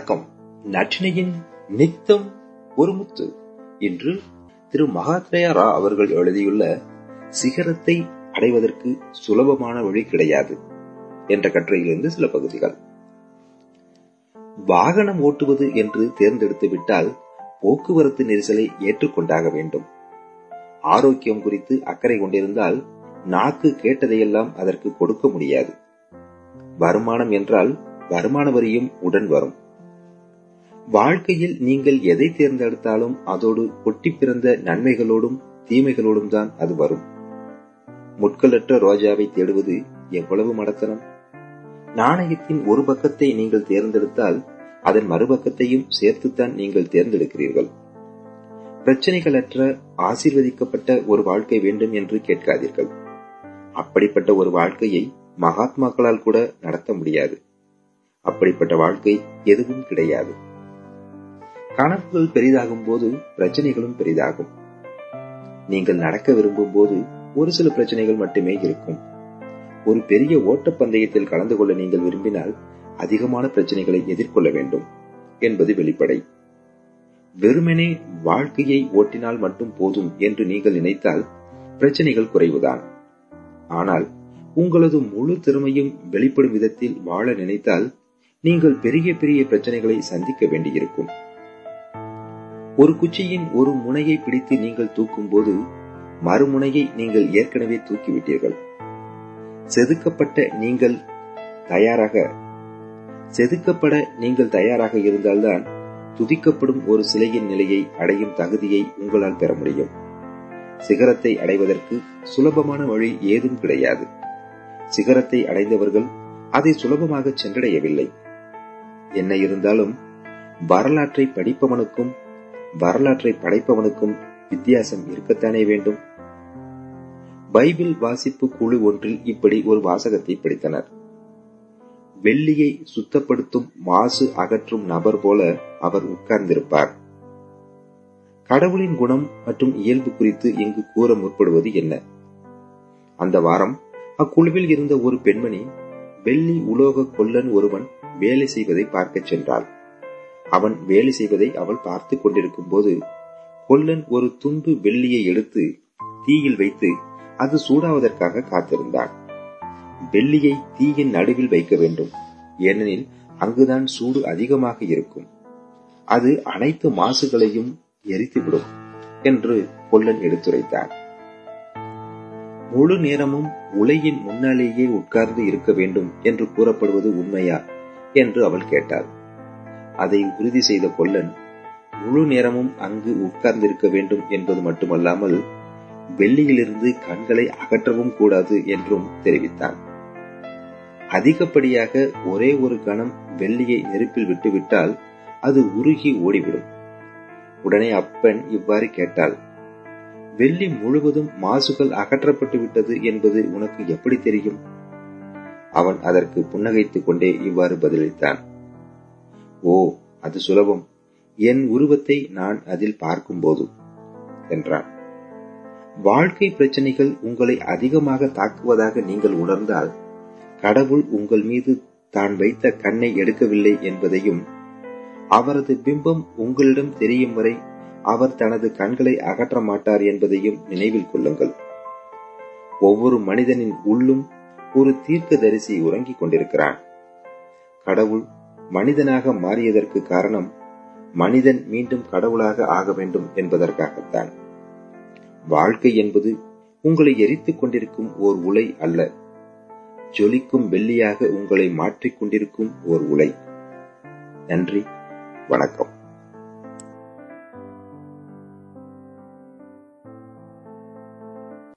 வணக்கம். நற்றினையின் நித்தம் ஒரு முத்து இன்று திரு மகாத்ரயா ரா அவர்கள் எழுதியுள்ள சிகரத்தை அடைவதற்கு சுலபமான வழி கிடையாது என்ற கட்டுரையிலிருந்து சில பகுதிகள். வாகனம் ஓட்டுவது என்று தேர்ந்தெடுத்து விட்டால் போக்குவரத்து நெரிசலை ஏற்றுக்கொண்டாக வேண்டும். ஆரோக்கியம் குறித்து அக்கறை கொண்டிருந்தால் நாக்கு கேட்டதையெல்லாம் அதற்கு கொடுக்க முடியாது. வருமானம் என்றால் வருமான வரியும் உடன் வரும். வாழ்க்கையில் நீங்கள் எதை தேர்ந்தெடுத்தாலும் அதோடு ஒட்டி பிறந்த நன்மைகளோடும் தீமைகளோடும் தான் அது வரும். முட்களற்ற ரோஜாவை தேடுவது எவ்வளவு மடத்தனம்? நாணயத்தின் ஒரு பக்கத்தை நீங்கள் தேர்ந்தெடுத்தால் அதன் மறுபக்கத்தையும் சேர்த்துத்தான் நீங்கள் தேர்ந்தெடுக்கிறீர்கள். பிரச்சனைகளற்ற ஆசீர்வதிக்கப்பட்ட ஒரு வாழ்க்கை வேண்டும் என்று கேட்காதீர்கள். அப்படிப்பட்ட ஒரு வாழ்க்கையை மகாத்மாக்களால் கூட நடத்த முடியாது. அப்படிப்பட்ட வாழ்க்கை எதுவும் கிடையாது. கணக்குகள் பெரிதாகும் போது பிரச்சனைகளும் பெரிதாகும். நீங்கள் நடக்க விரும்பும் போது ஒரு சில பிரச்சனைகள் மட்டுமே இருக்கும். ஒரு பெரிய ஓட்டப்பந்தயத்தில் கலந்து கொள்ள நீங்கள் விரும்பினால் அதிகமான பிரச்சனைகளை எதிர்கொள்ள வேண்டும் என்பது வெளிப்படை. வெறுமனே வாழ்க்கையை ஓட்டினால் மட்டும் போதும் என்று நீங்கள் நினைத்தால் பிரச்சனைகள் குறைவுதான். ஆனால் உங்களது முழு திறமையும் வெளிப்படும் விதத்தில் வாழ நினைத்தால் நீங்கள் பெரிய பெரிய பிரச்சனைகளை சந்திக்க வேண்டியிருக்கும். ஒரு குச்சியின் ஒரு முனையை பிடித்து நீங்கள் தூக்கும் போது மறுமுனையை நீங்கள் ஏற்கனவே தூக்கிவிட்டீர்கள். செதுக்கப்பட்ட நீங்கள் தயாராக செதுக்கப்பட நீங்கள் தயாராக இருந்தால்தான் துதிக்கப்படும் ஒரு சிலையின் நிலையை அடையும் தகுதியை உங்களால் பெற முடியும். சிகரத்தை அடைவதற்கு சுலபமான வழி ஏதும் கிடையாது. சிகரத்தை அடைந்தவர்கள் அதை சுலபமாக சென்றடையவில்லை. என்ன இருந்தாலும் வரலாற்றை படிப்பவனுக்கும் வரலாற்றை படைப்பவனுக்கும் வித்தியாசம் இருக்கத்தானே வேண்டும்? பைபிள் வாசிப்பு குழு ஒன்றில் இப்படி ஒரு வாசகத்தை படித்தனர். வெள்ளியை சுத்தப்படுத்தும் மாசு அகற்றும் நபர் போல அவர் உட்கார்ந்திருப்பார். கடவுளின் குணம் மற்றும் இயல்பு குறித்து இங்கு கூற முற்படுவது என்ன? அந்த வாரம் அக்குழுவில் இருந்த ஒரு பெண்மணி வெள்ளி உலோக கொல்லன் ஒருவன் வேலை செய்வதை பார்க்கச் சென்றாள். அவன் வேலை செய்வதை அவள் பார்த்து கொண்டிருக்கும் போது கொல்லன் ஒரு துண்டு வெள்ளியை எடுத்து தீயில் வைத்து அது சூடாவதற்காக காத்திருந்தான். வெள்ளியை தீயின் நடுவில் வைக்க வேண்டும் ஏனெனில் அங்குதான் சூடு அதிகமாக இருக்கும். அது அனைத்து மாசுகளையும் எரித்துவிடும் என்று கொல்லன் எடுத்துரைத்தார் முழு நேரமும் உலையின் முன்னாலேயே உட்கார்ந்து இருக்க வேண்டும் என்று கூறப்படுவது உண்மையா? என்று அவள் கேட்டாள். அதை உறுதி செய்த கொல்லன் முழு நேரமும் அங்கு உட்கார்ந்திருக்க வேண்டும் என்பது மட்டுமல்லாமல் வெள்ளியிலிருந்து கண்களை அகற்றவும் கூடாது என்றும் தெரிவித்தான். அதிகப்படியாக ஒரே ஒரு கணம் வெள்ளியை நெருப்பில் விட்டுவிட்டால் அது உருகி ஓடிவிடும். உடனே அப்பெண் இவ்வாறு கேட்டாள் வெள்ளி முழுவதும் மாசுகள் அகற்றப்பட்டு விட்டது என்பது உனக்கு எப்படி தெரியும்? அவன் அதற்கு புன்னகைத்துக் கொண்டே இவ்வாறு பதிலளித்தான் ஓ அது சுலபம். என் உருவத்தை நான் அதில் பார்க்கும்போது என்றான். வாழ்க்கை பிரச்சனைகள் உங்களை அதிகமாக தாக்குவதாக நீங்கள் உணர்ந்தால் கடவுள் உங்கள் மீது தான் வைத்த கண்ணை எடுக்கவில்லை என்பதையும் அவரது பிம்பம் உங்களிடம் தெரியும் வரை அவர் தனது கண்களை அகற்ற மாட்டார் என்பதையும் நினைவில் கொள்ளுங்கள். ஒவ்வொரு மனிதனின் உள்ளும் ஒரு தீர்க்க தரிசி உறங்கிக் கொண்டிருக்கிறான். கடவுள் மனிதனாக மாறியதற்கு காரணம் மனிதன் மீண்டும் கடவுளாக ஆக வேண்டும் என்பதற்காகத்தான். வாழ்க்கை என்பது உங்களை எரித்துக் கொண்டிருக்கும் ஓர் உலை அல்ல. ஜொலிக்கும் வெள்ளியாக உங்களை மாற்றிக் கொண்டிருக்கும் ஓர் உலை. நன்றி. வணக்கம்.